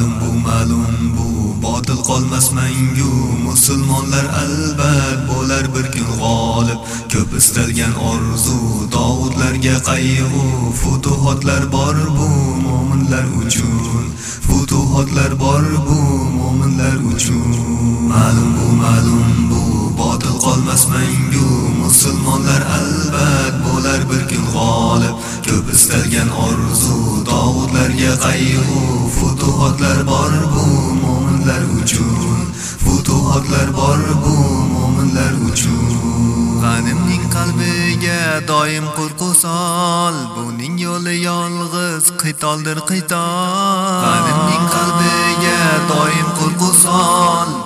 ma'lum bu ma'lum bu. Botil qolmas mangu musulmonlar albat bo'lar bir kun g'olib. Ko'p istalgan orzu Davudlarga qayg'u. Futuhotlar bor bu mo'minlar uchun. Futuhotlar bor bu mo'minlar uchun. Ma'lum bu ma'lum bu. Botil qolmas mangu musulmonlar albat bo'lar bir kun g'olib. Ko'p istalgan orzu Davudlarga qayg'u. Futuhatlar bor bu mo'minlar uchun. Futuhatlar bor bu mo'minlar uchun. G'animning qalbiga doim qo'rquv sol. Buning yo'li yolg'iz qitoldir qitol. G'animning qalbiga doim qo'rquv sol.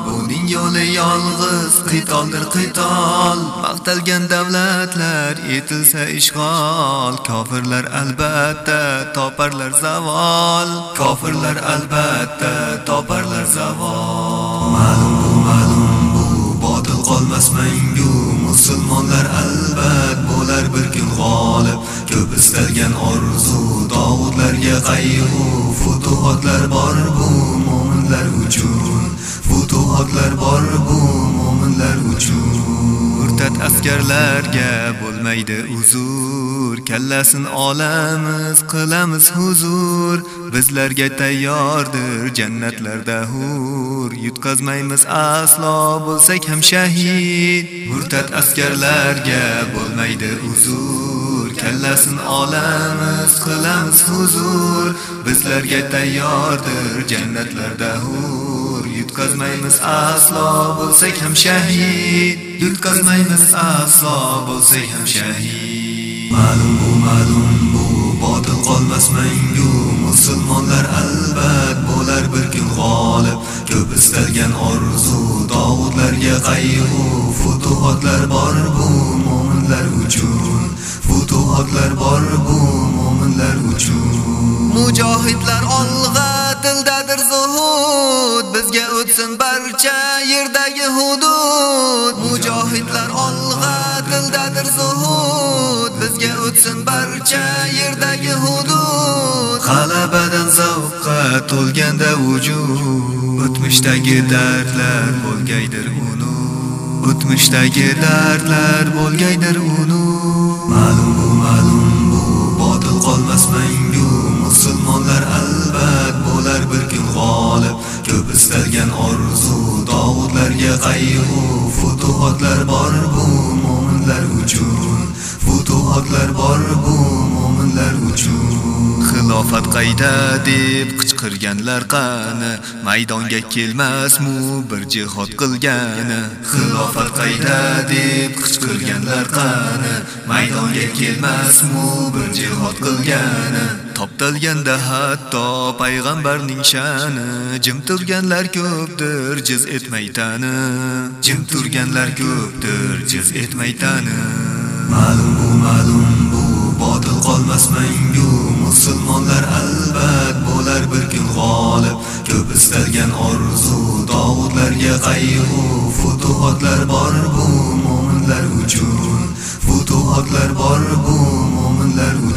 Yo'li yolg'iz qitoldir qitol. Maqtalgan davlatlar etilsa ishg'ol kofirlar albatta toparlar zavol. Kofirlar albatta toparlar zavol. Ma'lum bu ma'lum bu botil qolmas mangu. Musulmonlar albat bo'lar bir kun g'olib. Ko'p istalgan orzu dovudlarga qayg'u. Futuhotlar bor bu mo'minlar uchun. Futuhotlar murtad askarlarga bo'lmaydi uzur. Kallasin olamiz qilamiz huzur. Bizlarga tayyordir jannatlarda hur. Yutqazmaymiz aslo bo'lsak ham shahid. Murtad askarlarga bo'lmaydi uzur. Kallasin olamiz qilamiz huzur. Bizlarga tayyordir jannatlarda hur. Yutqazmaymiz aslo bo'lsak ham shahid. Yutqazmaymiz aslo bo'lsak ham shahid. Ma'lum bu ma'lum bu botil qolmas mangu. Musulmonlar albat bo'lar bir kun g'olib. Ko'p istalgan orzu Davudlarga qayg'u. Futuhotlar bor bu mo'minlar uchun. Futuhotlar bor bu mo'minlar uchun. Mujohidlar bizga o'tsin barcha yerdagi hudud. Mujohidlar olg'a dildadir zuhud. Bizga o'tsin barcha yerdagi hudud. G'alabadan zavqqa to'lganda vujud. O'tmishdagi dardlar bo'lgaydir uni o'tmishdagi dardlar bo'lgaydir uni qayg'u futuhotlar bor bu mo'minlar uchun. Futuhotlar bor bu mo'minlar uchun. Xilofat qayda deb qichqirganlar qani? Maydonga kelmasmu bir jihod qilgani? Xilofat qayda deb qichqirganlar qani? Maydonga kelmasmu bir jihod qilgani? toptalganda hatto payg'ambarning sha'ni jim turganlar ko'pdir jiz etmay tani. Jim turganlar ko'pdir jiz etmay tani. Ma'lum bu ma'lum bu botil qolmas mangu. Musulmonlar albat bo'lar bir kun g'olib. Ko'p istalgan orzu dovudlarga qayg'u. Futuhotlar bor bu mo'minlar uchun. Futuhotlar bor bu mo'minlar uchun